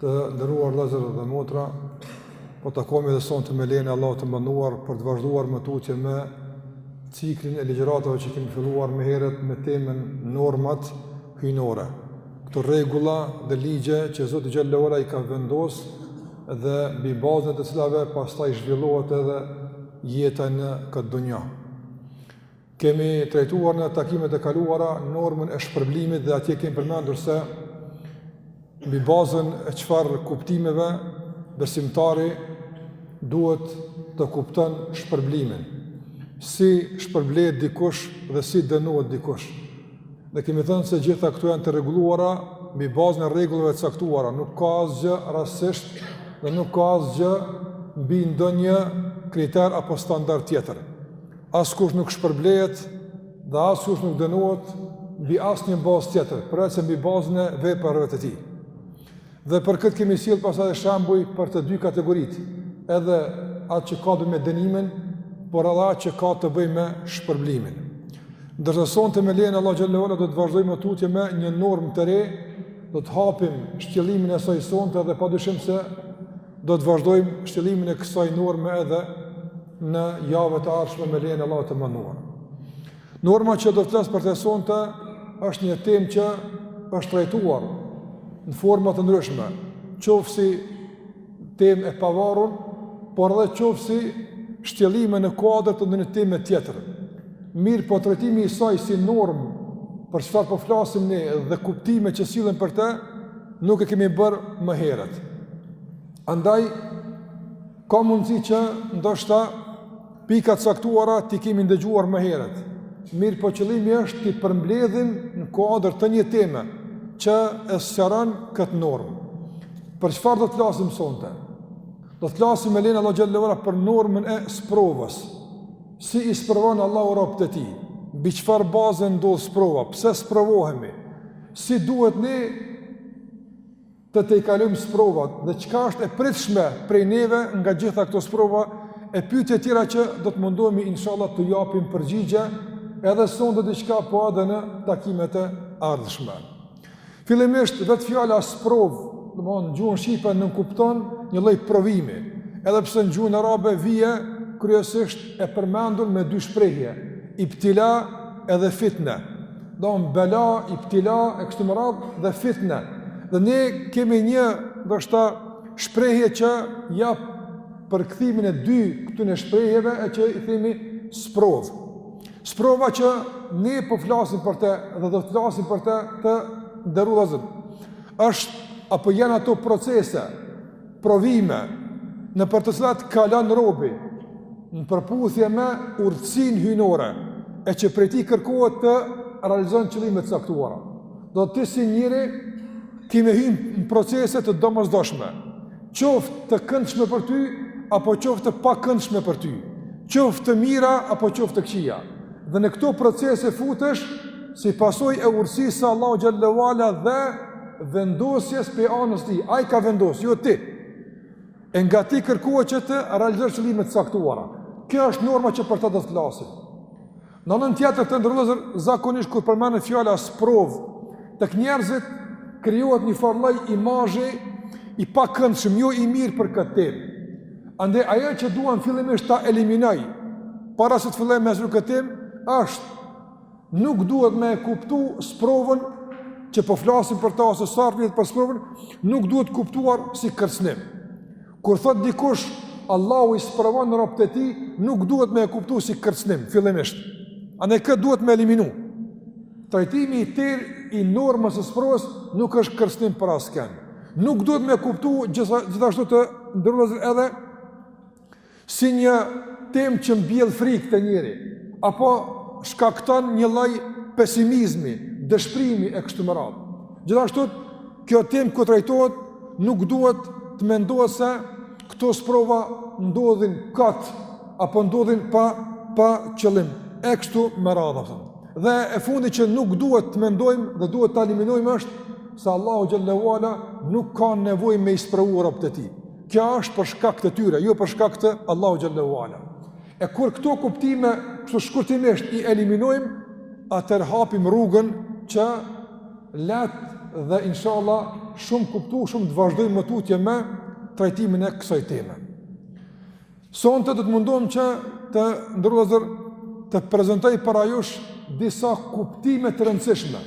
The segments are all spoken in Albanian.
Të nderuar vëllezër dhe motra, po takohemi edhe sonte me lejen e Allahut të madhëruar për të vazhduar më tutje me ciklin e ligjëratave që kemi filluar më herët me temën normat hyjnore. Këto rregulla dhe ligje që Zoti xhelle ve ala i ka vendos dhe mbi bazën e të cilave pastaj zhvillohet edhe jeta në këtë dunja. Kemi trajtuar në takimet e kaluara normën e shpërblimit dhe atje kemi përmendur se mbi bazën e çfarë kuptimeve besimtari duhet të kupton shpërblimin. Si shpërblehet dikush dhe si dënohet dikush. Dhe kemi thënë se gjitha këto janë të rregulluara mbi bazën e rregullave të caktuara, nuk ka asgjë rastësisht dhe nuk ka asgjë mbi ndonjë kriter apo standard tjetër. Askush nuk shpërblehet dhe askush nuk dënohet mbi asnjë bazë tjetër, përveç mbi bazën e veprave të tij. Dhe për këtë kemi sjellë pastaj edhe shembuj për të dy kategoritë, edhe atë që ka të bëjë me dënimin, por edhe atë që ka të bëjë me shpërblimin. Ndërsa sonte me lejen e Allahut xhelle ve ala do të vazhdojmë më tutje me një normë të re, do të hapim shtjellimin e saj sonte dhe padyshim se do të vazhdojmë shtjellimin e kësaj norme edhe në javët e ardhshme me lejen e Allahut të madhëruar. Norma që do të flasim për të sonte është një temë që është trajtuar në forma të ndryshme, qoftë si temë e pavarur, por edhe qoftë si shtjellime në kuadër të ndonjë teme tjetër. Mirëpo trajtimi i saj si normë për çfarë po flasim ne dhe kuptime që sillen për të, nuk e kemi bërë më herët. Andaj Ka mundësi që ndoshta pika të caktuara t'i kemi ndëgjuar më herët. Mirëpo qëllimi është t'i përmbledhim në kuadër të një teme që e sqaron këtë normë. Për çfarë do të flasim sonte? Do të flasim me lejen e Allahut xhelle ve ala për normën e sprovës. Si i sprovon Allahu robët e tij? Mbi çfarë baze ndodh sprova? Pse sprovohemi? Si duhet ne të tejkalojmë sprovat dhe çka është e pritshme prej neve nga gjitha këto sprova e pyetje të tjera që do të mundohemi inshallah të japim përgjigje edhe sonte diçka po edhe në takimet e ardhshme. Fillimisht, vetë fjala sprovë, domethënë në gjuhën shqipe nënkupton një lloj provimi, edhe pse në gjuhën arabe vije kryesisht e përmendur me dy shprehje, ibtila edhe fitne. do në bela, ibtila, e kështu me radhë, dhe fitne. Dhe ne kemi një, ndoshta, shprehje që jap përkthimin e dy këtyre shprehjeve e që i themi sprovë. Sprova që ne po flasim për te dhe do të flasim për te të nderuar vëllezër është apo janë ato procese provime nëpër të cilat kalon robi në përputhje me urtësinë hyjnore e që prej tij kërkohet të realizon qëllime të caktuara. Do të thotë si njeri ki me hyn në procese të domosdoshme, qoftë të këndshme për ty apo qoftë të pakëndshme për ty, qoftë të mira apo qoftë të këqija. Dhe në këto procese futesh si pasojë e urtësisë së Allahu xhele ue ala dhe vendosjes prej anës tij, ai i ka vendos, jo ti. E nga ti kërkohet që të realizosh qëllime të caktuara. Kjo është norma që për të do të flasim. Në anën tjetër të nderuar vëllezër, zakonisht kur përmendet fjala sprovë, tek njerëzit krijohet një farë lloj imazhi i pakëndshëm, jo i mirë për këtë temë. Andaj ajo që dua fillimisht ta eliminoj para se të fillojmë me shtru këtë temë është nuk duhet me e kuptu sprovën që po flasim për ta ose sa rrjet për sprovën, nuk duhet kuptuar si kërcënim. Kur thotë dikush Allahu i sprovon robt e tij, nuk duhet me e kuptu si kërcënim fillimisht. Andaj këtë duhet me eliminu. Trajtimi i tërë i normës së sprovës nuk është kërcënim për askënd. Nuk duhet me kuptu gjithashtu të nderuar vëllezër edhe si një temë që mbjell frikë te njeri, apo shkakton një lloj pesimizmi, dëshpërimi e kështu me radhë. Gjithashtu kjo temë kur trajtohet nuk duhet të mendohet se këto sprova ndodhin kot apo ndodhin pa pa qëllim e kështu me radhë. Dhe e fundit që nuk duhet të mendojmë dhe duhet ta eliminojmë është se Allahu xhele ue ala nuk ka nevojë me i sprovu robët e tij. Kjo është për shkak të tyre, jo për shkak të Allahu xhele ue ala. E kur këto kuptime kështu shkurtimisht i eliminojmë, atëherë hapim rrugën që lehtë dhe inshallah shumë kuptueshëm të vazhdojmë më tutje me trajtimin e kësaj teme. Sonte do të mundohem që të nderuar vëllezër të prezantoj para jush disa kuptime të rëndësishme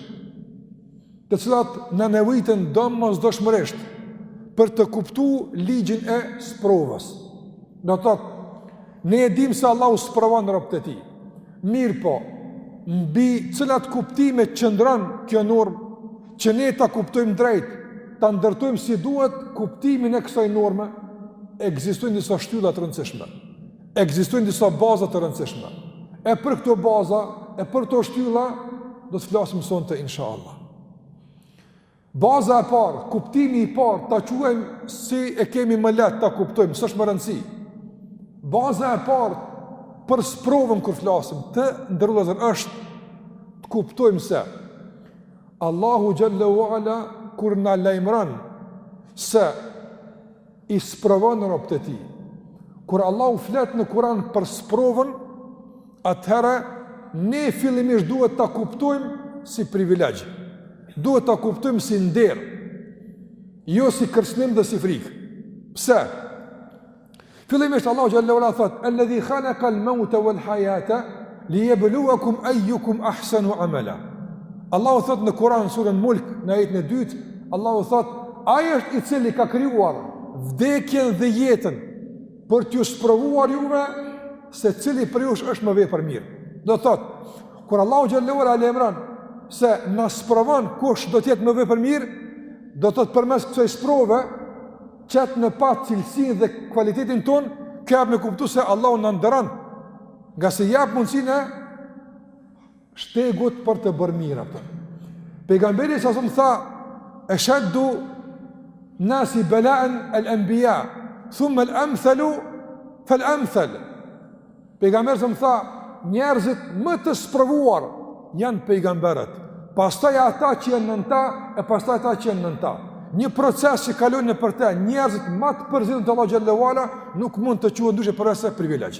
të cilat na nevojiten domosdoshmërisht për të kuptuar ligjin e sprovës. Do të thotë, ne e dimë se Allahu sprovon robët e tij. Mirëpo, mbi cilat kuptime qëndron kjo normë që ne ta kuptojmë drejt, ta ndërtojmë si duhet kuptimin e kësaj norme, ekzistojnë disa shtylla të rëndësishme. Ekzistojnë disa baza të rëndësishme. E për këto baza, e për këto shtylla do të flasim sonte inshallah. Baza e parë, kuptimi i parë, ta quajmë si e kemi më lehtë ta kuptojmë, s'është me rëndësi. Baza e parë për sprovën kur flasim të nderuar vëllezër është të kuptojmë se Allahu xhelle ue ala kur na lajmëron se i sprovon robët e tij. Kur Allahu flet në Kur'an për sprovën, atëherë ne fillimisht duhet ta kuptojmë si privilegj. Duhet ta kuptojmë si nder, jo si kërcënim dhe si frikë. Pse? Fillimisht Allahu xhelle ue ala thot: "Alladhi khalaqa al-mauta wal-hayata" Li jebluekum ejjukum ahsenu amela. Allahu thot në Kur'an surën Mulk në ajetin e dytë, Allahu thot, ai është i cili ka krijuar vdekjen dhe jetën për t'ju sprovuar juve se cili prej jush është më vepërmirë. Do thot, kur Allahu xhelle ue ala lajmëron se na sprovon kush do të jetë më vepërmirë, do thot përmes kësaj sprove qet në pah cilësinë dhe cilësinë dhe kualitetin tonë, ka me kuptuar se Allahu na nderon Ngase hap mundësinë e shtegut për të bërë mirë atë. Pejgamberi alejhi selam tha, eshaddu nasi bela'en el enbija, thumme el emthelu, fel emthel. Pejgamberi alejhi selam tha, njerëzit më të sprovuar janë pejgamberët, pastaj ata që janë nën ta, e pastaj ata që janë nën ta. Një proces që kalojnë nëpër te, njerëzit më të përzgjedhur të Allahut xhelle ue ala, nuk mund të quhet ndryshe përveçse privilegj.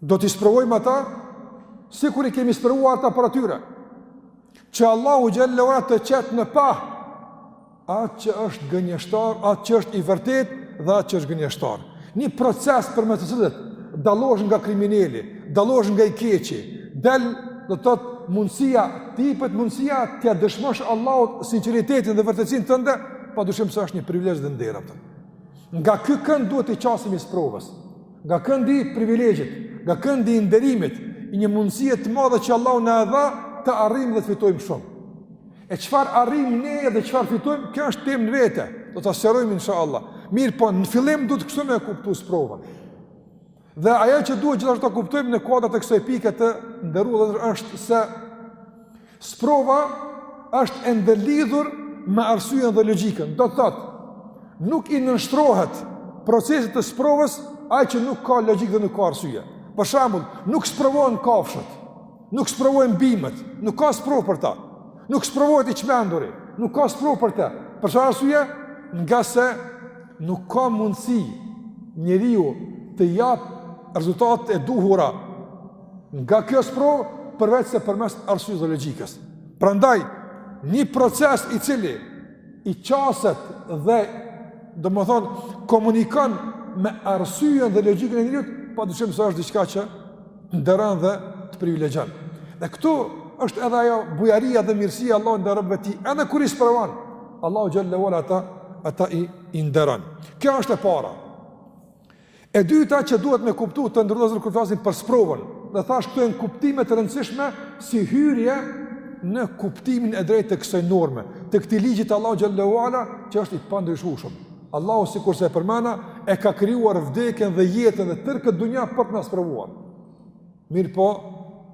Do t'i sprovojmë ata sikur i kemi sprovuar ata para tyre. Që Allahu xhelle ue ala të qet në pah atë që është gënjeshtar, atë që është i vërtetë dhe atë që është gënjeshtar. Një proces përmes të cilit dallohesh nga krimineli, dallohesh nga i keqi, del do të thotë mundësia, t'ipet mundësia t'ia dëshmosh Allahut sinqeritetin dhe vërtetësinë tënde, padyshim se është një privilegj dhe nder atë. Nga ky kënd duhet t'i qasemi sprovës. Nga këndi i privilegjit, nga këndi i nderimit, i një mundësie të madhe që Allahu na e dha, të arrim dhe të fitojmë shumë. E çfarë arrim ne dhe çfarë fitojmë, kjo është temë në vete, do ta sqarojmë insha Allah. Mirëpo, në fillim duhet kështu me e kuptu sprovën. Dhe ajo që duhet gjithashtu ta kuptojmë në kuadër të kësaj pike të nderuar vëllezër është se Sprova është e ndërlidhur me arsyen dhe logjikën. Do të thotë, nuk i nënshtrohet procesit të sprovës ai që nuk ka logjikë dhe nuk ka arsye. Për shembull, nuk sprovohen kafshët, nuk sprovohen bimët, nuk ka sprovë për ta. Nuk sprovohet i çmenduri, nuk ka sprovë për të. Për çfarë arsye? Ngase nuk ka mundësi njeriu të jap rezultatet e duhura Nga kjo sprovë, përveçse përmes arsyes dhe logjikës. Prandaj, një proces i cili i qaset dhe, domethonë, komunikon me arsyen dhe logjikën e njeriut, padyshim se është diçka që të nderon dhe të privilegjon. Dhe këtu është edhe ajo bujaria dhe mirësia e Allahut ndaj robëve tij, edhe kur i sprovon, Allahu xhelle ue ala, ata i, i nderon. Kjo është e para. E dyta që duhet me kuptu të nderuar, kur flasim për sprovën, dhe thashë këto janë kuptime të rëndësishme si hyrje në kuptimin e drejtë të kësoj norme, të këtij ligji të Allahut xhelle ue ala që është i pandryshushëm. Allahu sikurse e përmenda e ka krijuar vdekjen dhe jetën dhe tërë këtë dunja për të na sprovuar. Mirëpo,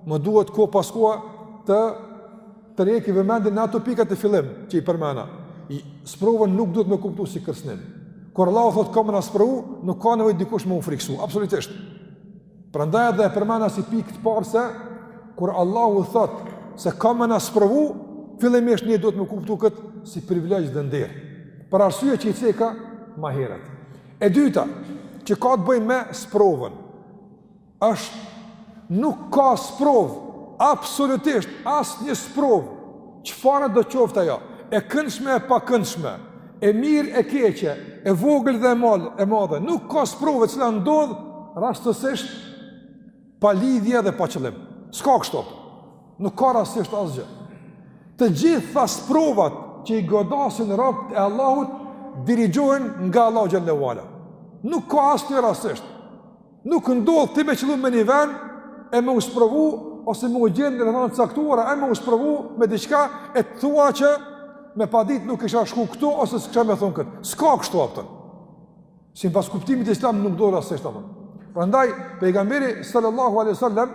më duhet kohë pas kohe të tërheki vëmendjen në ato pika te fillimi që i përmena. Sprovën nuk duhet me kuptu si kërcënim. Kur Allahu thotë ka me na sprovu, nuk ka nevojë dikush me u frikësu, absolutisht. Prandaj edhe e përmena si pikë të parë se, kur Allahu thotë se ka me na sprovu, fillimisht ne duhet me kuptu këtë si privilegj dhe nder. Për arsye që i ceka ma herët. E dyta, që ka të bëjë me sprovën. Është nuk ka sprovë, absolutisht asnjë sprovë, çfarëdo qoftë ajo, e këndshme e pakëndshme, e mirë e keqe, e vogël dhe e madhe, nuk ka sprovë e cila ndodh rastësisht pa lidhje dhe pa qëllim. S'ka kështu. Nuk ka rastësisht asgjë. Të gjitha sprovat që i godasin robt e Allahut dirigjohen nga Allahu xhelle ue ala. Nuk ka asnjë rastësisht. Nuk ndodh ti me qëllu me një vend e me u sprovu ose me u gjend në rrethana të caktuara e me u sprovu me diçka e të thuash me pa ditë nuk kisha shku këtu ose s'kisha me thonë këtë. S'ka kështu apëtën. Simbas kuptimit islam nuk ndodh rastësisht apëtën. Prandaj, pejgamberi sallallahu alejhi ue sel-lem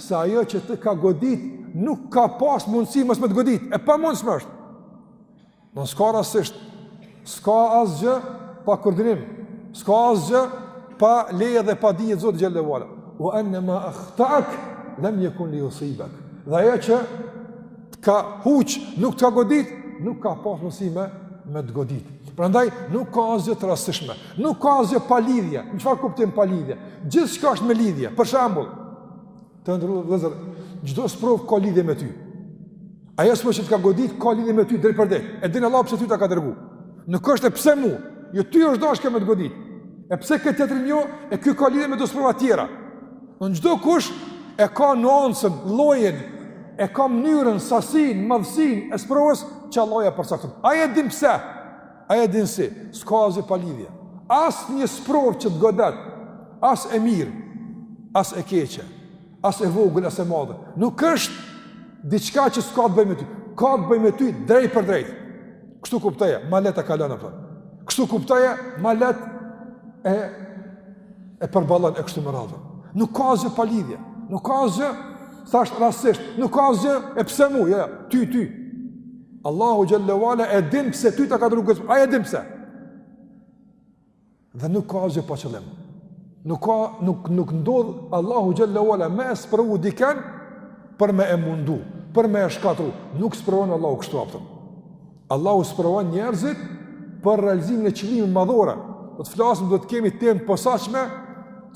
se ajo që të ka godit, nuk ka pas mundësi mos me të godit, e pamundshme është. Në s'ka rastësisht, s'ka asgjë pa koordinim, s'ka asgjë pa leje dhe pa dije të Zotit xhelle ue ala. Ue enne ma ahtaek lem jekun li jusibek. Dhe ajo që të ka huq, nuk të ka godit, nuk ka pas mundësi me, me të godit. Prandaj, nuk ka asgjë të rastësishme, nuk ka asgjë pa lidhje, në çfarë kuptimi pa lidhje, gjithçka është me lidhje, për shembull, Të nderuar vëllezër, çdo sprovë ka lidhje me ty. Ajo sprovë që të ka godit, ka lidhje me ty, drejtpërdrejt. E din Allahu pse ty ta ka dërgu. Nuk është e pse mu, jo ty është dasht ke me të godit. E pse këtë tjetrin jo, e kjo ka lidhje me do sprova tjera. Çdokush e ka nuancën, llojin, e ka mënyrën, sasinë, madhësinë e sprovës, që Allahu ia përcakton. Ai e din pse, Ai e din si, s'ka asgjë pa lidhje. Asnjë sprovë që të godet, as e mirë, as e keqe, as e vogël, as e madhe. Nuk është diçka që s'ka të bëjë me ty. Ka të bëjë me ty drejtpërdrejt. Kështu kuptoje, ma lehtë e kalon apo. Kështu kuptoje, ma lehtë e, e përbalon e kështu me radhë. Nuk ka asgjë pa lidhje. Nuk ka asgjë, thashë rastësisht, nuk ka asgjë e pse mu, jo, ty, ty. Allahu xhallahu ala e din pse ty ta ka dërgu këtë. Ai e din pse. Dhe nuk ka asgjë pa qëllim. Nuk ka nuk nuk ndodh Allahu xhallahu ala me sprovu dikend për me e mundu, për me e shkatru. Nuk sprovon Allahu kështu apo. Allahu sprovon njerëzit për realizimin e qëllimeve madhore. Do të flasim do të kemi temë të posaçme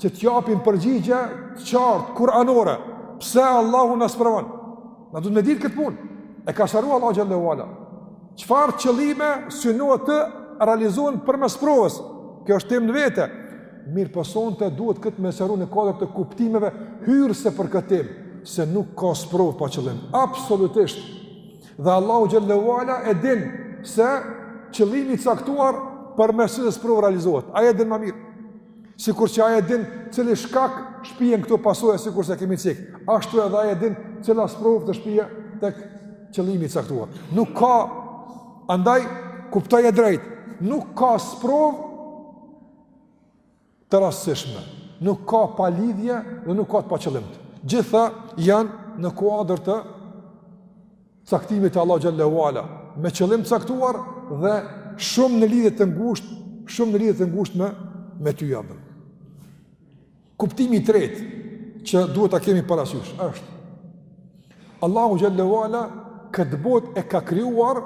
që të japim përgjigje të qartë kuranore. Pse Allahu na sprovon? Na duhet me dit këtë punë. E ka sqaru Allahu xhallahu ala. Çfarë qëllime synohet të realizohen përmes sprovës? Kjo është temë në vete. Mirëpo sonte duhet këtë me sqaru në kuadër të kuptimeve hyrëse për këtë temë. Se nuk ka sprovë pa qëllim. Absolutisht. Dhe Allahu xhallahu ala e din se qëllimi i caktuar përmes cilës sprovë realizohet. Ai e din ma mirë. Sikur që ai e din cili shkak shpie në këto pasoja sikurse kemi cek. Ashtu edhe ai e din cila sprovë të shpie tek qëllimi i caktuar. Nuk ka andaj kuptoje drejt. Nuk ka sprovë të rastësishme. Nuk ka pa lidhje dhe nuk ka të pa qëllim. Gjitha janë në kuadër të caktimit të Allah xhallahu ala me qëllim të caktuar dhe shumë në lidhje të ngushtë, shumë në lidhje të ngushtë me me ty apo. Kuptimi i tretë që duhet ta kemi parasysh është Allahu xhallahu ala këtë botë e ka krijuar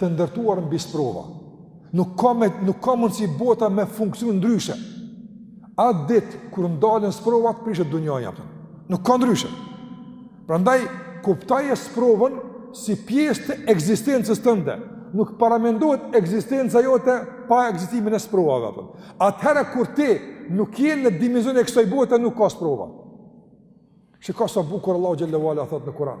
të ndërtuar mbi sprova. Nuk ka me, nuk ka mundsi bota me funksionu ndryshe. At ditë kur ndalen sprovat prishet dunjaja apo? Nuk ka ndryshe. Prandaj kuptoje sprovën si pjesë të ekzistencës tënde. Nuk paramendohet ekzistenca jote pa ekzistimin e sprovave apo. Atëherë kur ti nuk je në dimensionin e kësaj bote nuk ka sprova. Shiko sa bukur Allahu xhallahu ala thot në Kur'an.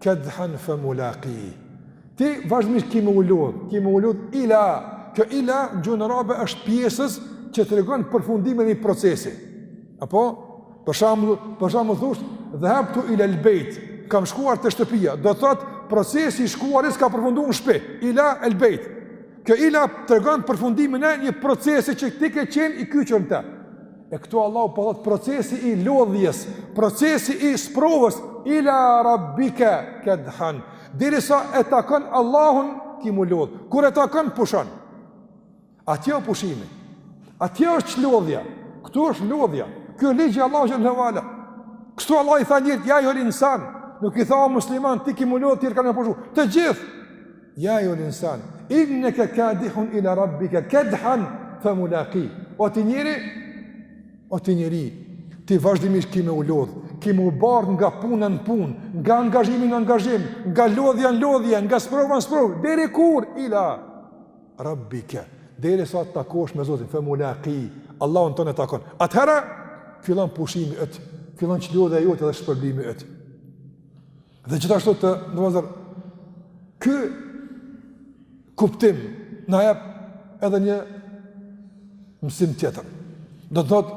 Kedhan fe mulakih. Ti vazhdimisht ki me u lodh, ki me u lodh ila. Kjo ila në gjuhën arabe është pjesëz që tregon përfundimin e një procesi. Apo për shembull, për shembull thush dhehebtu ila el bejt, kam shkuar te shtëpia, do thot procesi i shkuarjes ka përfundu në shtëpi, ila el bejt. Kjo ila tregon përfundimin e një procesi që ti ke qenë i kyçur në ta. E këtu Allahu po thot procesi i lodhjes, procesi i sprovës ila rabbika kadhan. Derisa e takon Allahun ki mu lodh. Kur e takon pushon. Atje është pushimi. Atje është çlodhja. Këtu është lodhja. Ky është ligji i Allahut xhelle ue ala. Kështu Allahu i tha njerit, ja ejjuhel insan, nuk i tha o musliman, ti ki mu lodh, tjerët kanë me pushu, të gjithë, Ja ejjuhel insan, inneke kadihun ila rabbike kedhan fe mulakih. O ti njeri, o ti njeri, ti vazhdimisht ki me u lodh, ki me u bart nga puna në punë, nga angazhimi në angazhim, nga lodhja në lodhje, nga sprova në sprovë, deri kur, ila rabbike, derisa të takosh me Zotin, fe mulakih, Allahun tonë e takon. Atëhera, fillon pushimi yt, fillon çlodhja jote dhe shpërblimi yt. Dhe gjithashtu të nderuar vëllezër, ky kuptim na jep edhe një mësim tjetër. Do të thotë,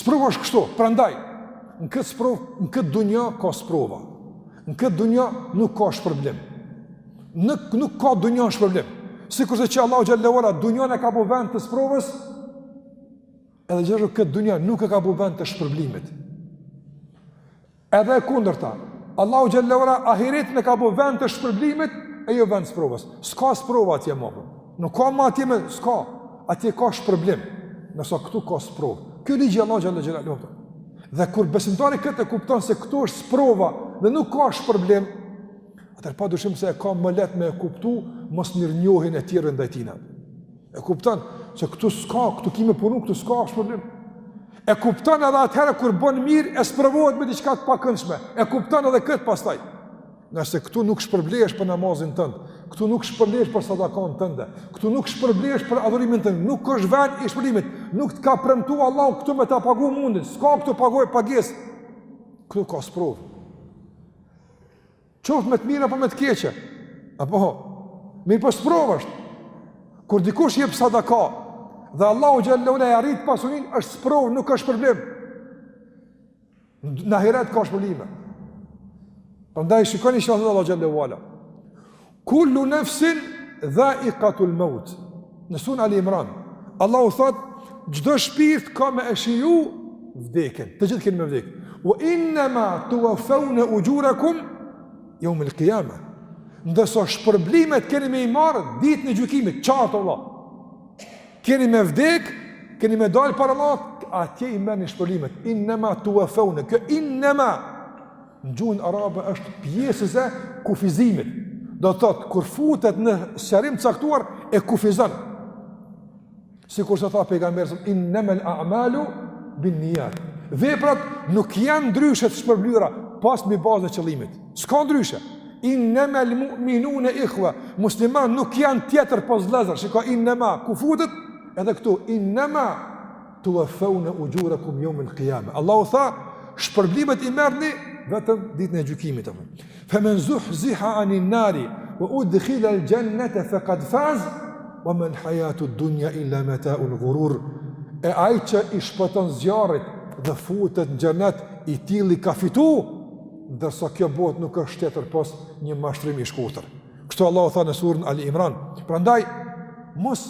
sprovë është kështu, prandaj, në këtë sprovë, në këtë dunja ka sprova. Në këtë dunja nuk ka shpërblim. Nuk, nuk ka dunjaja shpërblim. Sikurse që Allahu xhelle ue ala, dunjanë e ka bu vend të sprovës, edhe gjithashtu këtë dunja nuk e ka bu vend të shpërblimit. Edhe e kundërta, Allahu xhelle ue ala ahiretin e ka bu vend të shpërblimit e jo vend sprovës. S'ka sprova atje më. Nuk ka më atje më, s'ka. Atje ka shpërblim. Ndërsa këtu ka sprovë. Ky o ligji i Allahut xhelle ue ala. Dhe kur besimtari këtë e kupton se këtu është sprova dhe nuk ka shpërblim, atëherë pa dyshim se e ka më lehtë me e kuptu mosmirënjohjen e tjerëve ndaj tina. E kupton se këtu s'ka, këtu ki me punu, këtu s'ka shpërblim. E kupton edhe atëherë kur bën mirë, e sprovohet me diçka të pakëndshme. E kupton edhe kët pastaj. Ngase këtu nuk shpërblehesh për namazin tënd, këtu nuk shpërblehesh për sadakan tënde, këtu nuk shpërblehesh për adhurimin tënd, nuk është vend i shpërblimit, nuk të ka premtu Allahu këtu me ta pagu mundin, s'ka këtu pagoj pagesë, këtu ka sprovë. Qoftë me të mirë apo me të keqe. A po. Mirëpo sprovë është. Kur dikush jep sadaka dhe Allahu xhelle ue ala ia rrit pasunin, është sprovë, nuk është shpërblim. Në ahiret ka shpërblime. Prandaj shikoni çfarë thotë Allahu xhelle ue ala. Kullu nafsin dhaikatul meut. Në suren Ali Imran, Allahu thot, çdo shpirt ka me e shiju vdekjen, të gjithë keni me vdek. Ue innema tuveffeune uxhurekum jeumel kijame. Ndërsa shpërblimet keni me i marrë, ditën e gjykimit, qartë Allah. Keni me vdek, keni me dalë para Allah, atje i merrni shpërblimet. Innema tuveffeune, kjo innema, Në gjuhën arabe është pjesëz e kufizimit. Do të thotë kur futet në sqarim caktuar e kufizon. Sikurse tha pejgamberi sa innamal a'malu binniyat. Veprat nuk janë ndryshe të shpërblyera pos mbi bazën e qëllimit. S'ka ndryshe. Innamal mu'minuna ikhwa. Musliman nuk janë tjetër pos vëllezër. Shiko innama ku futet edhe këtu innama Tuwaffawna ujurakum yawmal qiyama. Allahu tha, shpërblimet i merni vetëm ditën e gjykimit apo. Fa men zuhziha anin nari wa udkhila al jannata faqad faz wa ma al hayatu ad dunya illa mata'u al ghurur. E ai që i shpëton zjarrit dhe futet në xhenet, i tilli ka fitu, ndërsa kjo botë nuk është tjetër pos një mashtrim i shkurtër. Kështu Allahu tha në suren Ali Imran. Prandaj, mos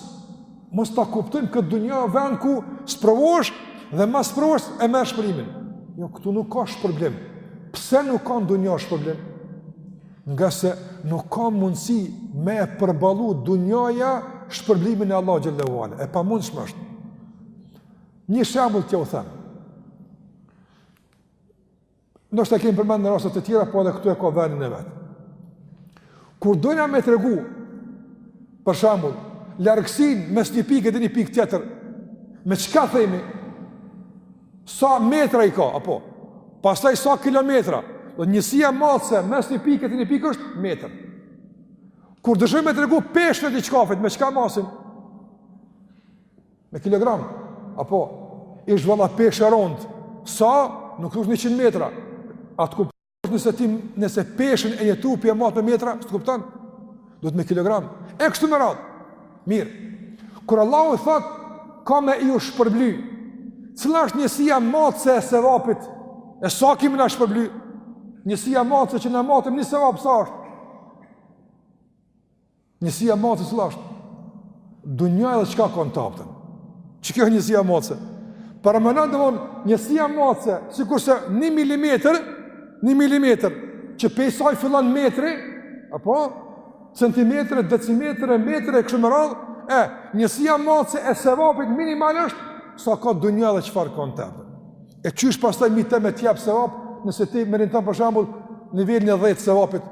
Mos ta kuptojmë këtë dunja vend ku sprovohesh dhe masi sprovohesh e merr shpërblimin. Jo, këtu nuk ka shpërblim. Pse nuk ka në dunja shpërblim? Ngase nuk ka mundësi me e përballu dunjaja shpërblimin e Allahut xhele ue ala. E pamundshme është. Një shembull t'jau them. Ndoshta e kemi përmend në rastet e tjera, po edhe këtu e ka venin e vet. Kur dojna me tregu, për shembull, largësinë mes një pike edhe një pike tjetër, me çka themi, sa metra i ka, apo, pastaj sa kilometra, dhe njësia matëse mes një pike edhe një pike është metër. Kur dëshirojmë me tregu peshën e diçkafit, me çka masim? Me kilogram, apo, është valla peshë e rond, sa, nuk është njëqind metra, atë ku përës nëse ti, nëse peshën e një trupi e mat me metra, s'të kupton, duhet me kilogram, e kështu me radhë, mirë, kur Allahu thot, kam me ju shpërbly, cila është njësia matëse e sevapit, e sa ka me na shpërbly, njësia matëse që na matet një sevap sa është, Njësia matëse cila është? Dunja dhe çka ka në taptën. Qe kjo njësia matëse. Paramendo njësia matëse, sikurse 1 mm, 1 mm që pej saj fillon metri, apo centimetra, decimetra, metra kështu me radhë, e njësia matëse e sevapit minimal është sa ka dunja dhe çfarë ka në taptën. E qysh pastaj mi të me të jap sevap, nëse ti mërrin ta për shembull nivelin e 10 sevapit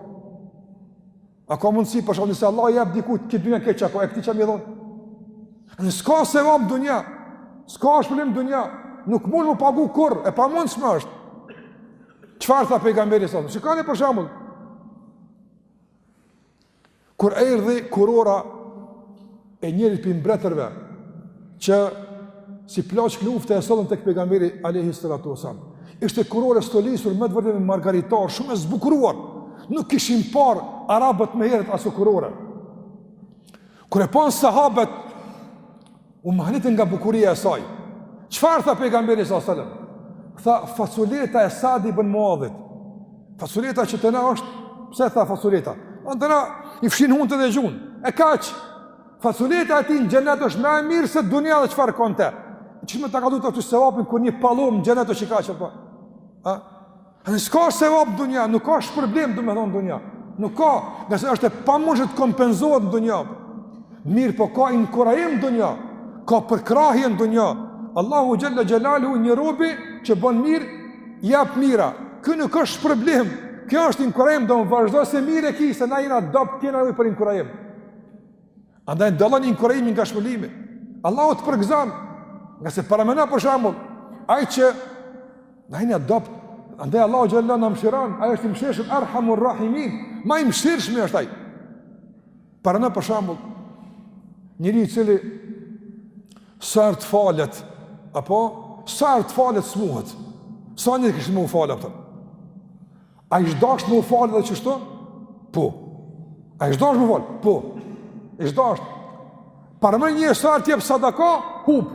A ka mundësi për shembull nëse Allah jep dikujt këtë dunya këtë çako, e këtë ça me i dhon. Në s'ka sevap dunya. S'ka shpërblim dunya. Nuk mund m'u pagu kurrë, e pamundshme është. Çfarë tha pejgamberi sa? Si kanë për shembull? Kur erdhi kurora e njërit prej mbretërve, që si plaçkë lufte e sollën tek pejgamberi alejhi salatu ve selam. Ishte kurorë e stolisur me të vërtetë me margaritarë, shumë e zbukuruar. Nuk kishin parë arabët më herët aso kurore. Kur e panë sahabët, u mahnitën nga bukuria e saj. Çfarë tha pejgamberi sallallahu alejhi ve selem? Tha faculeta e Sad ibn Muadhit. Faculeta që të na është, pse tha faculeta? Me të na i fshin hundë dhe gjunë, e kaq, faculeta e tij në xhenet është ma e mirë se dunja dhe çfarë ka në te. Që me të ka du të aty sevapin kur një pëllëmbë në xhenet është që ka që pa? A? Në s'ka sevap dunja, nuk ka shpërblim domethon dunja. Nuk ka, ngase është e pamundur që të kompenzohet në dunja. Mirëpo ka inkurajim dunja, ka përkrahje në dunja. Allahu xhele xhelaluhu një robi që bon mirë, jep mira. Kjo nuk është shpërblim, kjo është inkurajim, domethon vazhdo se mirë e ki, se na jena t'dobët, kena nevojë për inkurajim. Andaj dallon inkurajimi nga shpërblimi. Allahu të përgëzon, ngase paramendo për shembull, ai që na jena t'dobët, andaj Allahu xhele xhelaluhu na mshiron, ai është i mshirshëm, arhamur rahimin, ma i mshirshmi është ai. Paramendo për shembull, njeri i cili sa herë të falet, apo sa herë të falet sëmuhet, sa njeri kish me u fal, apëtër. A ish dasht me u fal edhe qeshtu? Po. A ish dasht me u fal? Po. Ish dasht. Paramendo njeri sa herë të jep sadaka, hup.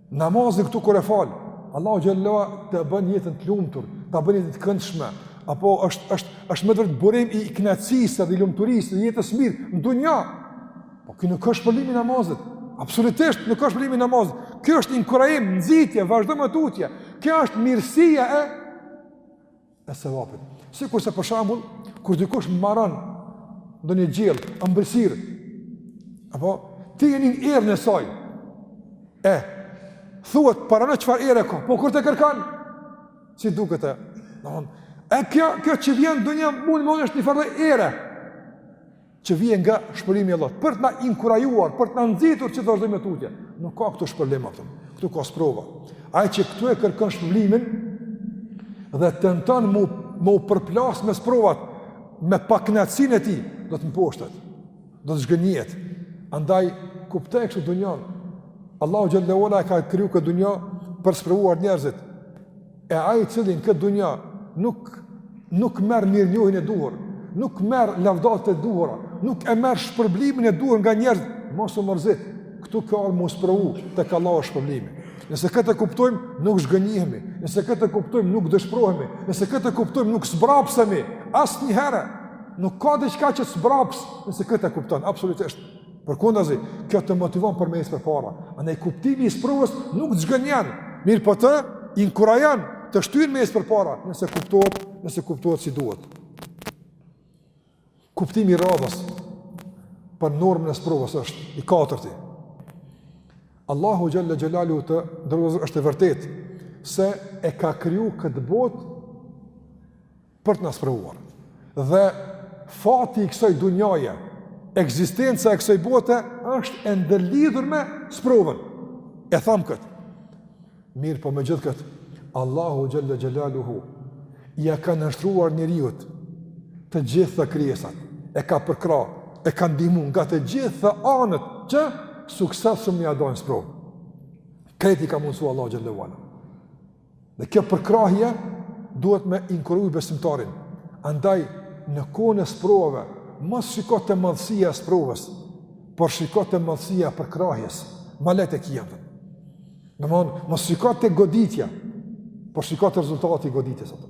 Namazin këtu kur e fal, Allahu xhele xhelaluhu ta bën jetën të lumtur, ta bën jetën të këndshme, apo është është është me të vërtetë burim i kënaqësisë edhe i lumturisë dhe jetës së mirë në dunja. Po kjo nuk është shpërblimi i namazit. Absolutisht nuk është shpërblimi i namazit. Kjo është inkurajim, nxitje, vazhdo më tutje. Kjo është mirësia e e sevapit. Sikurse për shembull, kur dikush maron ndonjë gjellë, ëmbëlsirë, apo ti e nin erën e saj. E thuhet paramendo çfarë ere ka, po kur ta kërkon, si duket e, domthon, e kjo kjo që vjen në dunja mund të është një farë ere. që vjen nga shpërblimi i Allahut, për të na inkurajuar, për të na nxitur që të vazhdojmë më tutje. Nuk ka këtu shpërblim atë. Këtu ka sprova. Ai që këtu e kërkon shpërblimin dhe tenton me u përplas me sprovat me pakënaqësinë e tij, do të mposhtet. Do të zhgënjehet. Andaj kuptoje këtë dunja. Allahu xhele ue ala e ka kriju këtë dunja për sprovuar njerëzit. E ai i cili në këtë dunja nuk nuk merr mirënjohjen e duhur, nuk merr lavdat e duhura, nuk e merr shpërblimin e duhur nga njerëz, mos u mërzit. Ktu ke ardhur me u sprovu, tek Allahu shpërblimi. Nëse këtë e kuptojmë, nuk zhgënjehemi. Nëse këtë e kuptojmë, nuk dëshpërohemi. Nëse këtë e kuptojmë, nuk zbrapsemi. Asnjëherë nuk ka diçka që zbraps nëse këtë e kupton. Absolutisht. Përkundazi, kjo të motivon për me ecë përpara. Andaj kuptimi i sprovës nuk të zhgënjen, mirëpo të inkurajon, të shtyn me ecë përpara, nëse kuptohet, nëse kuptohet si duhet. Kuptimi i radhës për normën e sprovës është i katërti. Allahu xhele xhelaluhu, të nderuar, është e vërtet se e ka kriju këtë botë për të na sprovuar. Dhe fati i kësaj dunjaje, ekzistenca e kësaj bote është e ndërlidhur me sprovën. E thamë kët. Mirëpo megjithkët Allahu xhele xhelaluhu ia ka nënshtruar njeriut të gjitha krijesat, e ka përkra, e ka ndihmu nga të gjitha anët që suksesshëm me e dhanë sprovën. Krejt i ka mundësu Allahu xhele xhelaluhu. Dhe kjo përkrahje duhet me inkuraju besimtarin. Andaj në kohën e sprovave, mos shiko te madhësia e sprovës, por shiko te madhësia e përkrahjes, ma letë ki. Domthon, mos shiko te goditja, por shiko te rezultati i goditjes atë.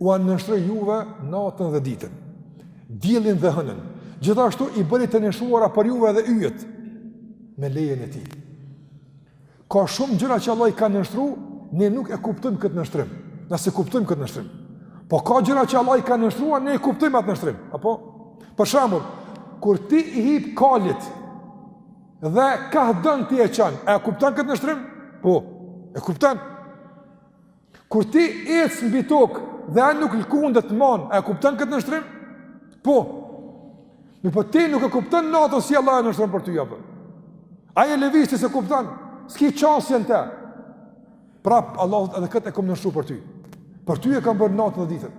ua nënshtroi juve natën dhe ditën, diellin dhe hënën. Gjithashtu i bëri të nënshtruara për juve edhe yjet me lejen e tij. Ka shumë gjëra që Allah i ka nënshtruar, ne nuk e kuptojmë këtë nënshtrim. Na s'e kuptojmë këtë nënshtrim. Po ka gjëra që Allah i ka nënshtruar, ne e kuptojmë atë nënshtrim. Apo për shembull, kur ti i hip kalit dhe kah don ti e çon, e kupton këtë nënshtrim? Po, e kupton. Kur ti ec mbi tokë dhe ajo nuk lkundet, të man, a e kupton këtë nënshtrim? Po. Mirëpo ti nuk e kupton natën si Allah e nënshtron për ty apo. Ai e lëviz ti s'e kupton, s'ki qasje n'të. Prap Allahu edhe këtë e kam nënshtruar për ty. Për ty e kam bërë natën dhe ditën.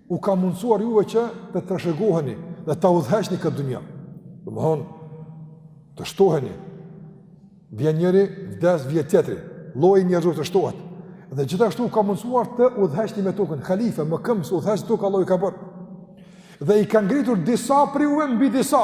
u ka mundësuar juve që të trashëgoheni dhe ta udhëheqni këtë dunja. Domethonë, të shtoheni, vjen njëri, vdes, vjen tjetri, lloji njerëzor të shtohet. Dhe gjithashtu u ka mundësuar të udhëheqni me tokën, halife, mëkëmbës, udhëheqës n'tokë, Allah i ka bërë. Dhe i ka ngritur disa prej juve mbi disa.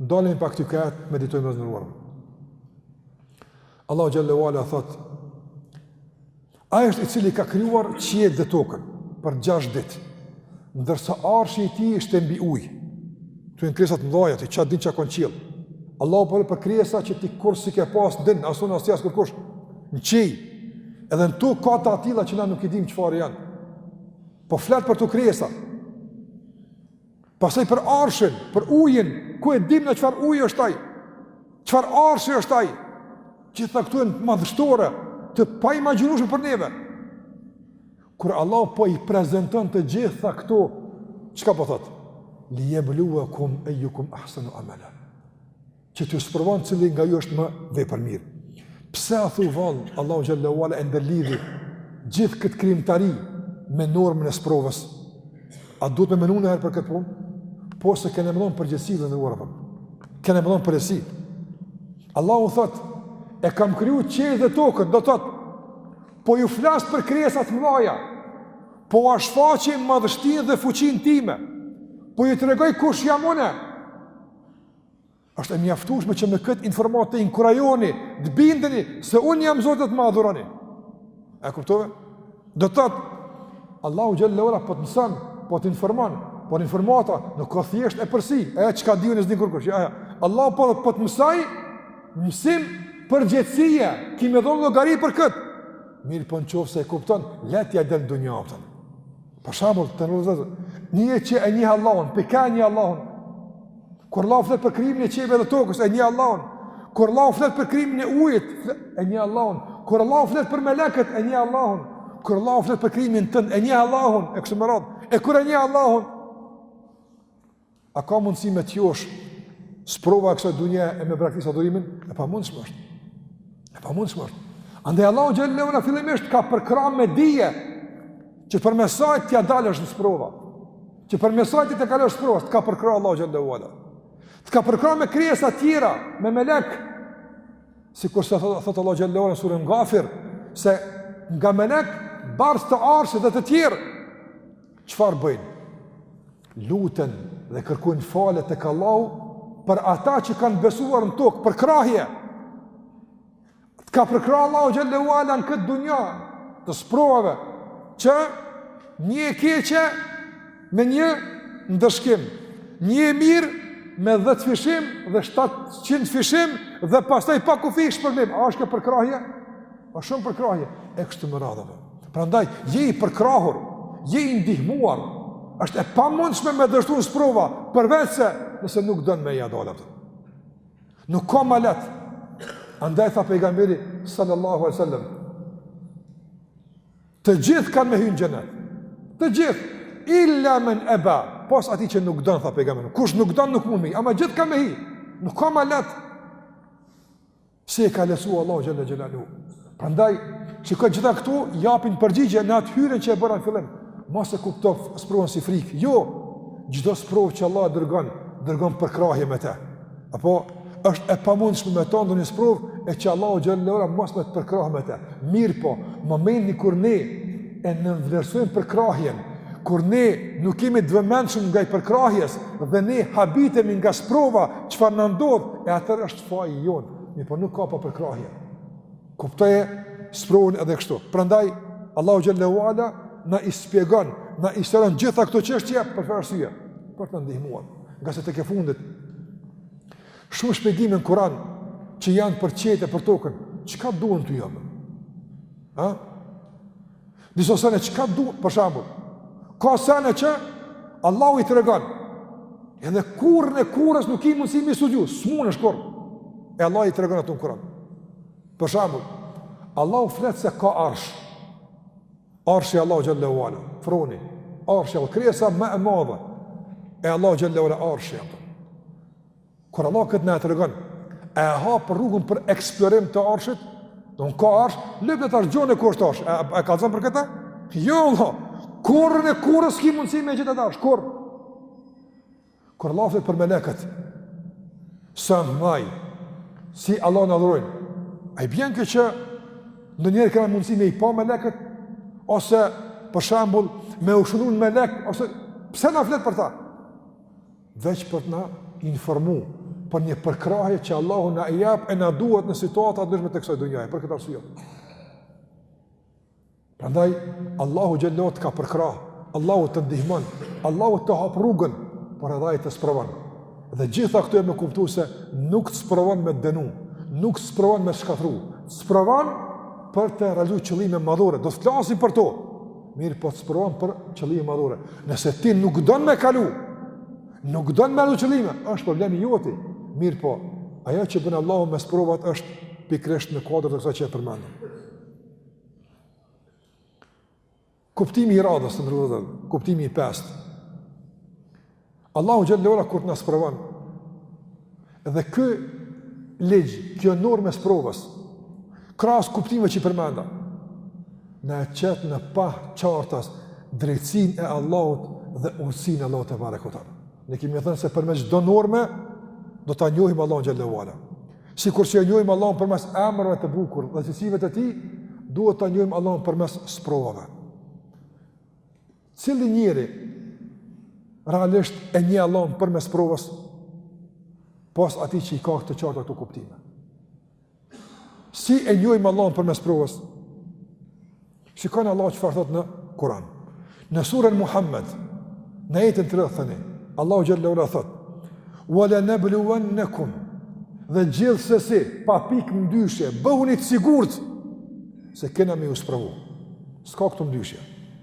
Ndalemi pak te kjo, meditojmë vëllezër të nderuar. Allahu xhelle ue ala thot, ai është i cili ka krijuar qiejt dhe tokën për gjasht dit, ndërsa arshi i tij ishte mbi uj, tanë krijesat e mdhajat, çka të din çka ka n'qiell. Allahu po flet për krijesa që ti kurrë s'i ke pas din, as un as ai as kërkush, në qiej, edhe në tokë ka të atilla që na nuk i dim çfarë janë. Po flet për kto krijesa, Pastaj për arshin, për ujin, ku e dim na çfarë uji është ai, çfarë arshi është ai, gjitha këto janë madhështore, të paimagjinushme për neve. Kur Allahu po i prezenton të gjitha këto, çka po thotë? Li jebluvekum ejjukum ahsenu amela. që t'ju sprovon cili nga ju është më vepërmirë. Pse athu vallë, Allahu xhelle ue ala e ndërlidhi gjithë këtë krijimtari me normën e sprovës? A duhet me menu njëherë për këtë punë? Po se kena me dhon përgjegjësi të nderuar. Kena me dhon përgjegjësi. Allahu thot, e kam kriju qiejt dhe tokën, do thot, po ju flas për krijesat e mdhaja, po jua shfaqi madhështinë dhe fuqinë time, po ju tregoj kush jam une, Është e mjaftueshme që me këtë informatë të inkurajoheni, të bindeni se unë jam Zoti, të m'adhuroni. A kuptove? Do të thotë Allahu xhelle ue ala po të mëson, po të informon, por informata nuk o thjesht e për seri, e çka di un s'di kurkush. Aja. Allahu po, po të mëson mësim përgjegjësie, ki me dhon llogari për kët. Mirëpo në qoftë se e kupton, lehtë ia del dunjasë. Për shembull, vëllezër. Një që e njeh Allahun, pikë e njeh Allahun. Kur Allahu flet për krijimin e qiejve dhe tokës, e njeh Allahun. Kur Allahu flet për krijimin e ujit, e njeh Allahun. Kur Allahu flet për melekët, e njeh Allahun. Kur Allahu flet për krijimin tënd, e njeh Allahun, e kështu me radhë. E kur e njeh Allahun, A ka mundësi me t'josh sprova e kësaj dunjaje me braktis adhurimin? E pamundshme është. E pamundshme është. Andaj Allahu xhelle ue ala fillimisht t'ka përkrah me dije që përmes saj t'ia dalësh në sprova. Që përmes saj t'ia dalësh n'sprova, të ka përkrah Allahu xhelle ue ala. Të ka përkrah me krijesa tjera, me melekë. Sikurse thotë Allahu xhelle ue ala n'suren Gafir, se ka melekë bartës të arshit dhe të tjerë. Çfarë bëjnë? luten dhe kërkojnë falje tek Allahu për ata që kanë besuar në tokë, përkrahje. Të ka përkrah Allahu xhelle ue ala në këtë dunja, të sprovave, që një e keqe me një ndëshkim, një e mirë me dhetëfishin dhe 700-fishin dhe pastaj pa kufi shpërblim. A është kjo përkrahje? Asht shumë përkrahje. E kështu me radhë. Prandaj, je i përkrahur, je i ndihmuar, është e pamundshme me dështu në sprova, përveçse nëse nuk don me i ia dalë. Nuk ka ma lehtë. Andaj, tha pejgamberi, sallallahu alai sallam, të gjithë kanë me hy në xhenet, të gjithë, illa men eba, pos atij që nuk don, tha pejgamberi, kush nuk don nuk mund me hi, ama gjithë kanë me hi, nuk ka ma lehtë. Se e ka lehtësu Allahu Xhelle Xhelaluhu. Prandaj, shiko të gjitha këtu, japin përgjigje në atë hyrjen që e bëra në fillim. Mos e kupto, sprovën si frikë. Jo, çdo sprovë që Allahu e dërgon, dërgon përkrahje me te. Apo, është e pamundshme me të ndodh një sprovë, e që Allahu Xhelle ue ala mos me të përkrahë me te. Mirëpo, momenti kur ne e nënvlerësojmë përkrahjen, kur ne nuk jemi të vëmendshëm ndaj përkrahjes dhe ne habitemi nga sprova çfarë na ndodh, e atëherë është është faji jonë, mirpo nuk ka pa përkrahje. Kuptoje, sprovën edhe kështu. Prandaj, Allahu Xhelle ue ala na i shpjegon, na i sqaron gjitha këto çështje për çfarë arsye, për të ndihmuar, ngase tek e fundit. Shumë shpjegime në Kuran që janë për qiejt, për tokën, çka të duhen ty ato? Ha? Disa sene çka du, për shembull, ka sene që Allahu i tregon, edhe kurrën e kurrës nuk ki mundësi mi studiu, s'munesh kurr, e Allahu i tregon ato në Kuran. Për shembull, Allahu flet se ka arsh, arshi i Allahut xhelle ue ala, froni, arshi i Allahut, krijesa më e madhe, e Allahut xhelle ue ala, arshi i Allahut. Kur Allahu këtë na e tregon, a hap rrugën për eksplorim të arshit, domethënë ka arsh, hajt tash gjone ku është arsh. A, a kallzon për këtë? Jo vallah. Kurrën e kurrës s'ki mundësi me gjet arshin, kurr. Kur Allahu flet për melekët, se meleket si Allahun e adhurojnë. A i bjen kjo që ndonjëherë ke mundësi me i pa melekët ose për shembull me u shndërru në melek ose pse na flet për ta? veç për të na informu për një përkrahje që Allahu na e jap e na duhet në situata të ndryshme të kësaj dynjaje, për këtë arsye. Prandaj Allahu xhelle ue ala të ka përkrah, Allahu të ndihmon, Allahu të hap rrugën, por edhe ai të sprovon. Dhe gjitha këto e me kuptu se nuk të sprovon me dënu, nuk të sprovon me shkatrru, t'sprovon për të realizuar qëllime madhore, do të flasim për to. Mirëpo të sprovon për qëllime madhore. Nëse ti nuk don me kalu, nuk don me arrit qëllime, është problemi i joti. Mirëpo, ajo që bën Allahu me sprovat është pikërisht në kuadër të kësaj që e përmendëm. Kuptimi i radhës të nderuar, kuptimi i pestë. Allahu xhele ue ala kur të na sprovon. Dhe ky ligj, kjo normë e sprovës, krahas kuptimeve që i përmenda, na e qet në pah qartas drejtësinë e Allahut dhe urësinë e Allahut tebareke ue teala. Ne kemi thënë se përmes çdo norme do ta njohim Allahun xhele ue ala. Sikur që e njohim Allahun përmes emrave të bukur dhe cilësive të tij, duhet ta njohim Allahun përmes sprovave. Cili njeri realisht e njeh Allahun përmes sprovës, pos atij që i ka të qarta këto kuptime. Si e njojmë Allahun përmes sprovës? Shikoni Allahu çfarë thotë në Kuran? Në suren Muhammed, në ajetin tridhjetë e një, Allahu xhele ue ala thotë, Ue le nebluennekum, dhe gjithsesi, pa pikë mëdyshje, bëhuni të sigurt, se kena me ju sprovu. S'ka këtu mëdyshje.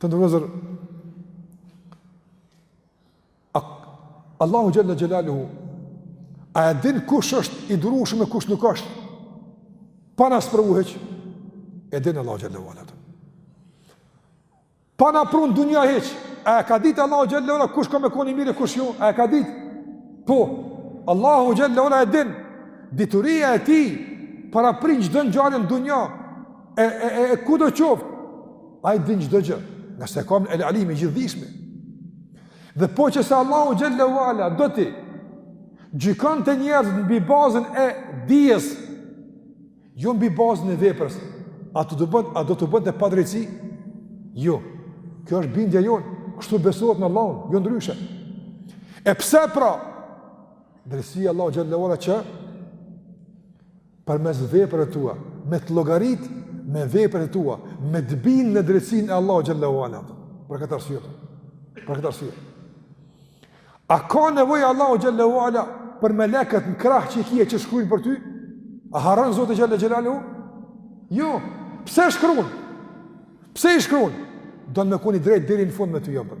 Të nderuar, Allahu xhele xhelaluhu, a e din kush është i durueshëm e kush nuk është, pa na sprovu hiç, e din Allahu xhele ue ala. Pa na pru në dunja hiç, a e ka ditë Allahu xhele ue ala, kush ka me konë i mirë, kush jo, a e ka ditë, po, Allahu xhele ue ala e din, dituria e tij paraprin çdo ngjarje në dunja, e, e, e, e kudo qoftë, ai din çdo gjë, ngase kam El-Alimi, i Gjithëdijshmi. Dhe po që se Allahu xhele ue ala do t'i gjykonte njerëzit mbi bazën e dijes, jo mbi bazën e veprës, a, të bën, a do t'u bënte padrejtësi? Jo, kjo është bindja jonë, kështu besohet në Allahun, jo ndryshe. E pse pra, drejtësia e Allahut xhele ue ala që, përmes veprave tua, me të llogarit me veprat e tua, me të bind në drejtësinë e Allahut xhele ue ala. Për këtë arsye. Për këtë arsye. A ka nevojë Allahu xhele ue ala për melekët në krah që i ke që shkrujnë për ty? A harron Zoti xhele xhelaluhu? Jo. Pse shkrujnë? Pse i shkrujnë? Don me konë i drejtë deri në fund me ty jopën.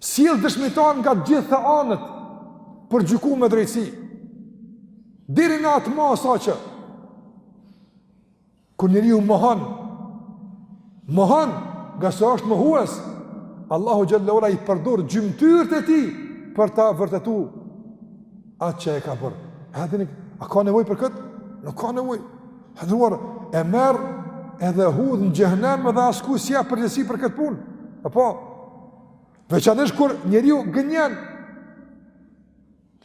Sjell dëshmitarë nga të gjitha anët për të gjyku me drejtësi. Deri në atë masë sa që kur njeriu mohon, mohon ngase është mohues, Allahu xhele ue ala i përdor gjymtyrët e tij për ta vërtetu atë që e ka bërë. A dini, a ka nevojë për këtë? Nuk ka nevojë. Të nderuar, e merr edhe e hudh në xhehnem edhe askujt s'i jep përgjegjësi për këtë punë. Apo, Veçanërisht kur njeriu gënjen.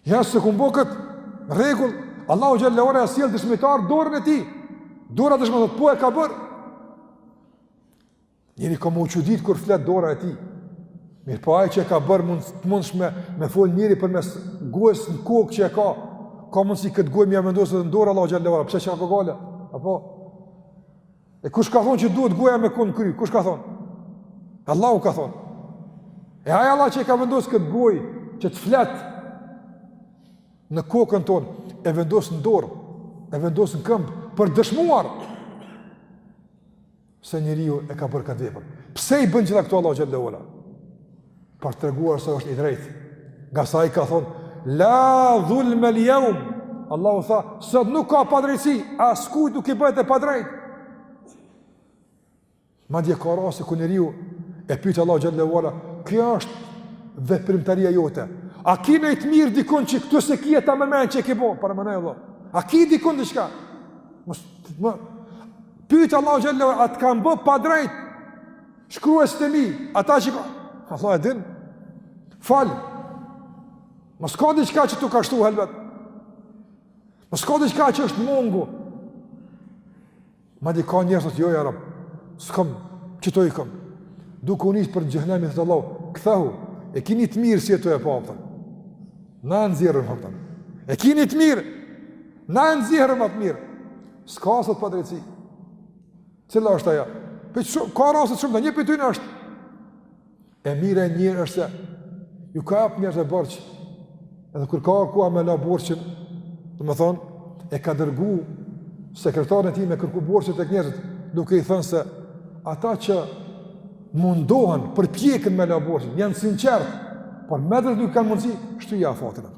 Ja se ku e kemi kët rregull, Allahu xhelle ve ala e sjell dëshmitar dorën e tij. Dora dëshmon se po e ka bërë. Njeri ka me u çudit kur flet dora e tij. Mirëpo ai që e ka bërë të mundshme me fol njeri përmes gojës në kokë që e ka, ka mundësi këtë gojë me ia vendos edhe n'dorë Allah xhelle ve ala, pse çka ka gogale, apo? E kush ka thonë që duhet goja me kon n'kry? Kush ka thonë? Allahu ka thonë. E ai Allah që e ka vendos këtë gojë që të flet në kokën tonë, e vendos në dorë, e vendos në këmbë për të dëshmuar se njeriu e ka bërë këtë vepër. Pse i bën gjitha këto Allahu xhelle ve ala? Për treguar se është i drejtë. Nga saj ka thonë, la dhulmel jeum. Allahu tha, sot nuk ka padrejtësi, askujt nuk i bëhet e padrejtë. Madje ka raste ku njeriu, e pyet Allah xhelle ve ala, kjo është veprimtaria jote. A ki naj të mirë dikun që këtu s'e ki e ta merr menja që e ki bo, para meje Allah. A ki dikun diçka? Pyet Allah xhelle ve ala, a të kam bë padrejtë? Shkruesit e mi, ata që ka... Allah e din, falë. Mos ka diçka që t'u ka shtu helbet. Mos ka diçka që është mungu. Madje ka njerëz thot jo ja Rab, s'kam, qito i kam. Duke u nisë për xhehnem i thotë Allah, kthehu, e ki ni të mirë si e t'u e pa, pëtën. Na e nxjerrim, pëtën. E ki ni të mirë, na e nxjerrim, pëtën, mirë. S'ka sot padrejtësi. Cila është ajo? Po ka raste shumë, dhe një prej tyne është. E mira e njërit është se, ju ka jap njerëzve borxh, edhe kur ka ardh koha me la borxhin, domethonë, e ka dërgu sekretarin e tij me kërku borxhet tek njerëzit, duke i thënë se, ata që mundohen, përpjeken me la borxhin, janë të sinqertë, por me të vërtetë nuk kanë mundësi, shtyja afatin e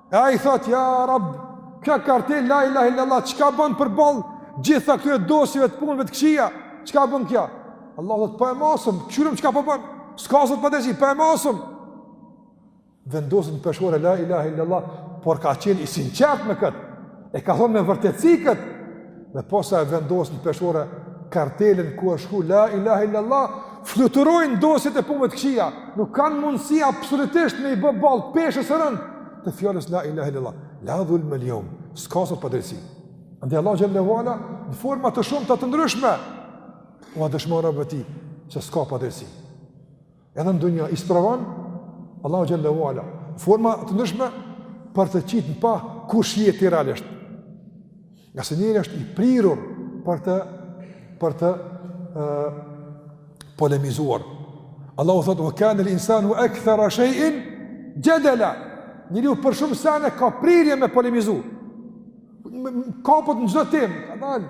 E ai thot, ja, rab, kjo kartelë, la ilahe illallah, çka bon përballë, gjitha këtyre dosjeve të punëve të këqija, çka bon kjo? Allahu thot pa po e masim, kqyrim çka po bon, s'ka sot padrejtësi, pa po e masim. Vendosin n'peshore, la ilahe illallah, por ka qenë i sinqert me këtë, E ka thonë me vërtetësi kët. Dhe posa e vendos në peshore kartelën ku është shkru la ilaha illallah, fluturojnë dosjet e punëve të këqija. Nuk kanë mundësi absolutisht me i bë ball peshës së rëndë të fjalës la ilaha illallah. La dhulmel jeum, s'ka sot padrejtësi. Andaj Allah xhelle ve ala në forma të shumta të ndryshme ua dëshmon robve t'tij se s'ka padrejtësi. Edhe në dunja, i sprovon, Allahu Xhelle ve Ala, në forma të ndryshme, për të qitë në pah, kush je ti realisht. Ngase njeriu është i prirur për të, për të e, polemizuar. Allahu thotë, ve kanel insanu ekthera shejin xhedela, njeriu për shumë sene ka prirje me polemizu. Kapet në çdo temë, ka dalë,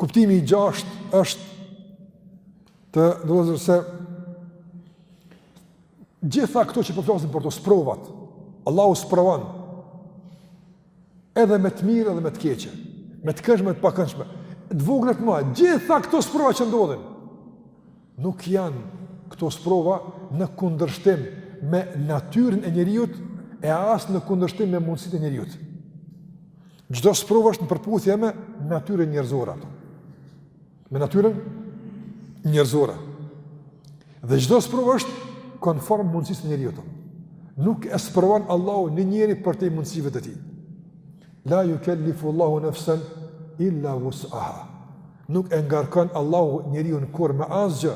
Kuptimi i gjashtë është të nderuar vëllezër se gjitha këto që po flasim po për këto sprovat, Allahu sprovon edhe me të mirë edhe me të keqe, me të këndshme, me të pakëndshme, të vogla, të mëdha, gjitha këto sprova që ndodhin, nuk janë këto sprova në kundërshtim me natyrën e njeriut e as në kundërshtim me mundësitë e njeriut. Çdo sprovë është në përputhje me natyrën njerëzore. Me natyrën njerëzore. Dhe çdo sprovë është konform mundësisë së njeriut. Nuk e sprovon Allahu një njeri përtej mundësive të tij. La yukallifu Allahu nafsan illa wus'aha. Nuk e ngarkon Allahu njeriun kurrë me asgjë,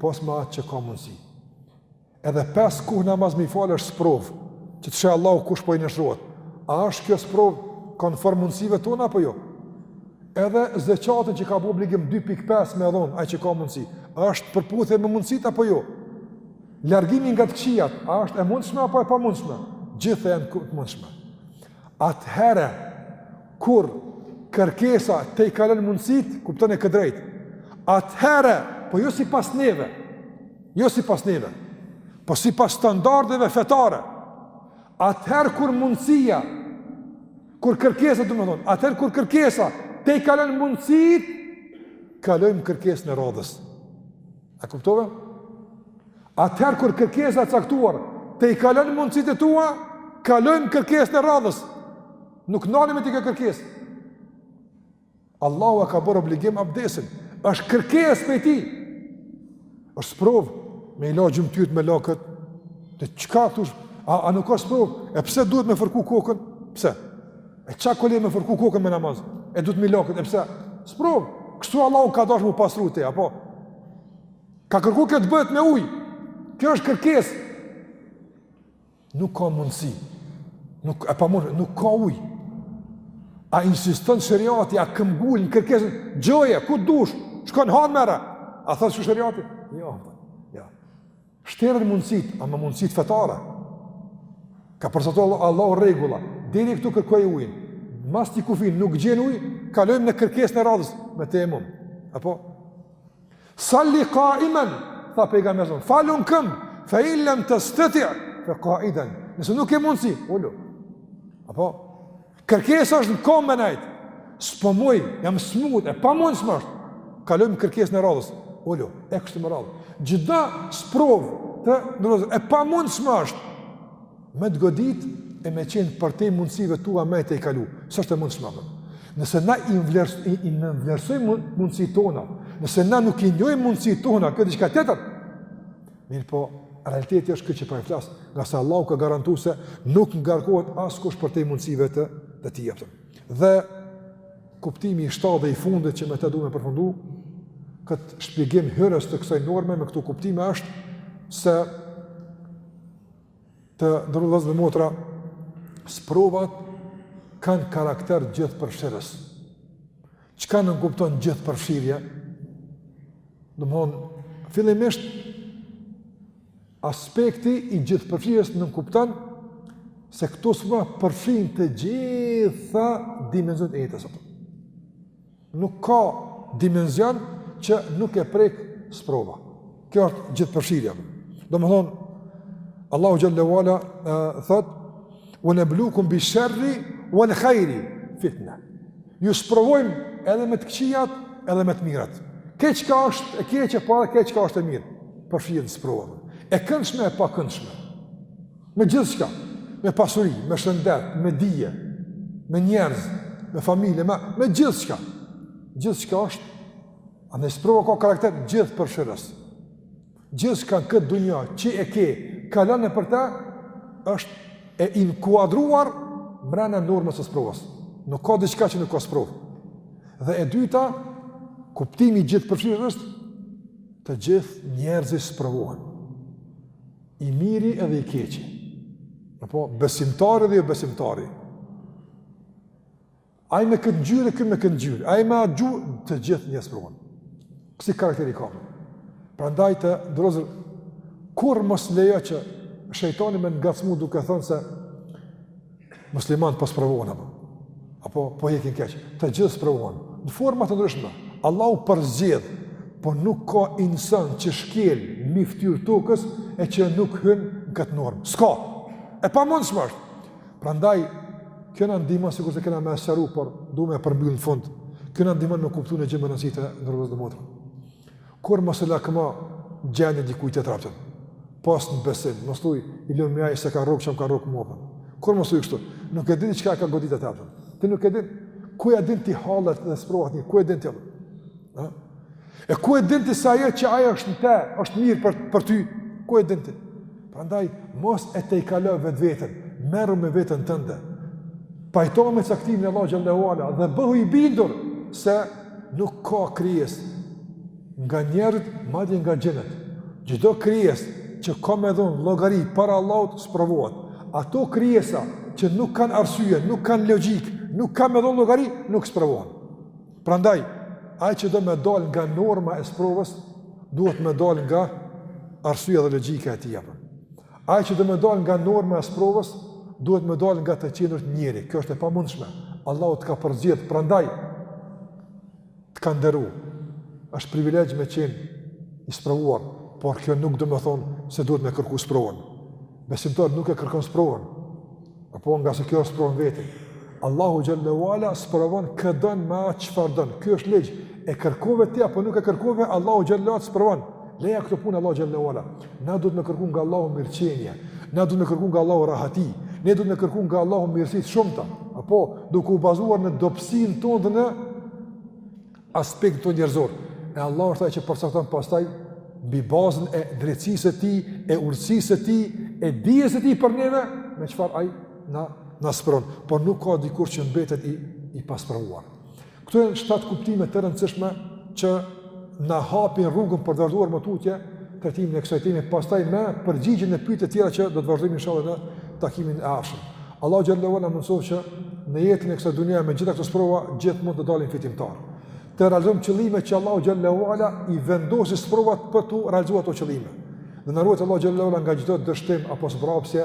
pos me atë që ka mundësi. Edhe pesë kohë namaz me i falë është sprovë, që të sheh Allahu kush po i nënshtrohet. A është kjo sprovë konform mundësive tona, apo jo? Edhe zeqatin që ka bu obligim 2.5 me dhonë, ai që ka mundësi, a është në përputhje me mundësitë, apo jo? Largimi nga të këqijat, a është e mundshme, apo e pamundshme? Gjithë janë të mundshme. Atëherë kur kërkesa tejkalon mundësitë, kuptone këtë drejt. Atëherë, po jo sipas neve, jo sipas neve, po sipas standardeve fetare, atëherë kur mundësia, kur kërkesa, domethonë, atëherë kur kërkesa tejkalon mundësitë, kalojmë kërkesën e radhës. A kuptove? Atëherë kur kërkesa e caktuar tejkalon mundësitë e tua, kalojmë kërkesën e radhës. Nuk ndalemi te kjo kërkesë. Allahu e ka bërë obligim abdesin. Është kërkesë prej tij. Është sprovë me i la gjymtyrët, me la këmbët. Dhe çka thush, a, a nuk është sprovë? E pse duhet me fërku kokën? Pse? E çka ka lidhje me fërku kokën me namaz? E duhet me la këmbët, e pse? Sprovë. Kështu Allahu ka dashtë m'u pastru ti, apo? Ka kërku kjo të bëhet me ujë. Kjo është kërkesë. Nuk ka mundësi. Nuk, e pamundur, nuk ka ujë. A insiston sheriati, a këmbëngul në kërkesën, gjeje, ku dush, shko në hanë merre. A thotë kështu sheriati? Jo, ja. Shteren mundësitë, ama mundësitë fetare. Ka përcaktu Allahu rregulla. Deri këtu kërkoj ujin. Mas atij kufini, nuk gjen ujë, kalojmë në kërkesën e radhës, me tejemum. Apo? Salli kaimen, tha Pejgamberi, falu n'këmë, fe in lem testeti' fe kaiden. Nëse nuk ke mundsi, ulu. Apo kërkesa është n'kamë me nejt. S'po muj, jam smut, e pamundshme është. Kalojmë kërkesën e radhës. Ulu, e kështu me radhë. Çdo sprovë, të nderuar, e pamundshme është. Me të godit e me qenë përtej mundësive tua me tejkalu, s'është e mundshme. Nëse na i nënvlerësojmë mundësitë tona, nëse na nuk i njohim mundësitë tona, kjo diçka tjetër, mirëpo, realiteti është kjo që po e flas, ngase Allahu ka garantu se nuk ngarkohet askush përtej mundësive të, të tij, kuptim. Dhe kuptimi i shtatë dhe i fundit që me të du me përfundu, këtë shpjegim hyrës të kësaj norme me këto kuptime është se Të nderuar vëllezër dhe motra, sprovat kanë karakter gjithëpërfshirës. Çka nënkupton gjithëpërfshirja? Domethonë, fillimisht, aspekti i gjithëpërfshirjes nënkupton se këto sprova përfshijnë të gjitha dimenzionet e jetës. Apo. Nuk ka dimenzion që nuk e prek sprova. Kjo është gjithëpërfshirja. Domethonë, Allahu xhel-le ue ala thot, ue neblukum bish-sherri uel hajri fitne. Ju sprovojmë edhe me të këqijat, edhe me të mirat. Keq ka është e keqë, po edhe keq ka është e mirë. Përfshihen në sprova. E këndshme e pakëndshme. Me gjithçka, me pasuri, me shëndet, me dije, me njerëz, me familje, me, me gjithçka. Gjithçka është, ani sprova ka karakter gjithëpërfshirës. Gjithçka në këtë dunja, që e ke, kalon nëpër të, është e inkuadruar mrena normës së sprovës. Nuk ka diçka që nuk ka sprovë. Dhe e dyta, kuptimi gjithëpërfshirës është, të gjithë njerëzit sprovohen. I miri edhe i keqi. Apo besimtari dhe jo besimtari. Ai me këtë ngjyrë, ky me këtë ngjyrë. Ai me atë ngjyrë, të gjithë njerëzit i sprovon. Kësi karakteri ka. Prandaj të nderuar, kurrë mos lejo që shejtani me ngacmu duke thënë se Muslimant po sprovohen apo apo po hekin keq. Të gjithë sprovohen në forma të ndryshme. Allahu përzgjedh, po nuk ka insan që shkel mbi fytyrë tokës e që nuk hyn në këtë normë. S'ka. E pamundshme është. Prandaj kjo na ndihmon sikurse kena me sqaru, por du me e përmbyll në fund. Kjo na ndihmon me kuptu një gjë me rëndësi të nderuar dhe motra. Kurrë mos e lakmo gjendjen e dikujt tjetër aspak. Pos në besim, mos thuj, i lumi ai, s'e ka rrokë çka më ka rrokë mua. Kurrë mos thuj kështu, nuk e dini çka ka godit atë. Ti nuk e din, ku ia din ti hallet dhe sprovat një, ku e din ti aftë. Ha? E ku e din ti se ajo që ajo është në te, është mirë për, për ty, ku e din ti? Prandaj mos e tejkalo vetveten, merru me veten tënde. Pajtohu me caktimin e Allahu xhelle ue ala dhe bëhu i bindur se nuk ka krijes nga njerëzit, madje nga xhinët. Çdo krijes që ka me dhon llogari para Allahut sprovohet. Ato krijesa që nuk kanë arsye, nuk kanë logjik, nuk kanë me dhon llogari, nuk sprovohen. Prandaj, ai që do me dal nga norma e sprovës, duhet me dal nga arsyeja dhe logika e tij apo. Ai që do me dal nga norma e sprovës, duhet me dal nga të qenurit njeri. Kjo është e pamundshme. Allahu të ka përzgjedh, prandaj të ka nderu. është privilegj me qenë i sprovuar, por kjo nuk domethonë se duhet me kërku sprovën. Besimtari nuk e kërkon sprovën. Apo ngase kjo është sprovë në veten. Allahu xhelle ue ala sprovon kë don me çfarë don. Kjo është ligj. E kërkove ti apo nuk e kërkove, Allahu xhelle ue ala sprovon. Leja këto punë Allahut xhelle ue ala. Na duhet me kërku nga Allahu mirëqenie. Na duhet me kërku nga Allahu rahati. Ne duhet me kërku nga Allahu mirësi të shumta. Apo duke u bazuar në dobësinë tonë, në aspektin tonë njerëzor. E Allahu është ai që përcakton pastaj mbi bazën e drejtësisë së tij, e urtësisë së tij, e dijes së tij për neve, me çfarë ai na na sprovon, por nuk ka dikush që mbetet i i pasprovuar. Këto janë shtatë kuptime të rëndësishme që na hapin rrugën për të vazhduar më tutje trajtimin e kësaj teme, pastaj me përgjigjen e pyetjeve të tjera që do të vazhdojmë inshallah në takimin e ardhshëm. Allahu xhelle ue ala na mundësoftë që në jetën e kësaj dunjaje me gjitha këto sprova gjithmonë të dalim fitimtarë. Të realizojmë qëllimet që Allahu xhelle ue ala i vendosi sprovat për t'u realizuar ato qëllime. Dhe na ruajtë Allahu xhelle ue ala nga çdo dështim apo zbrapsje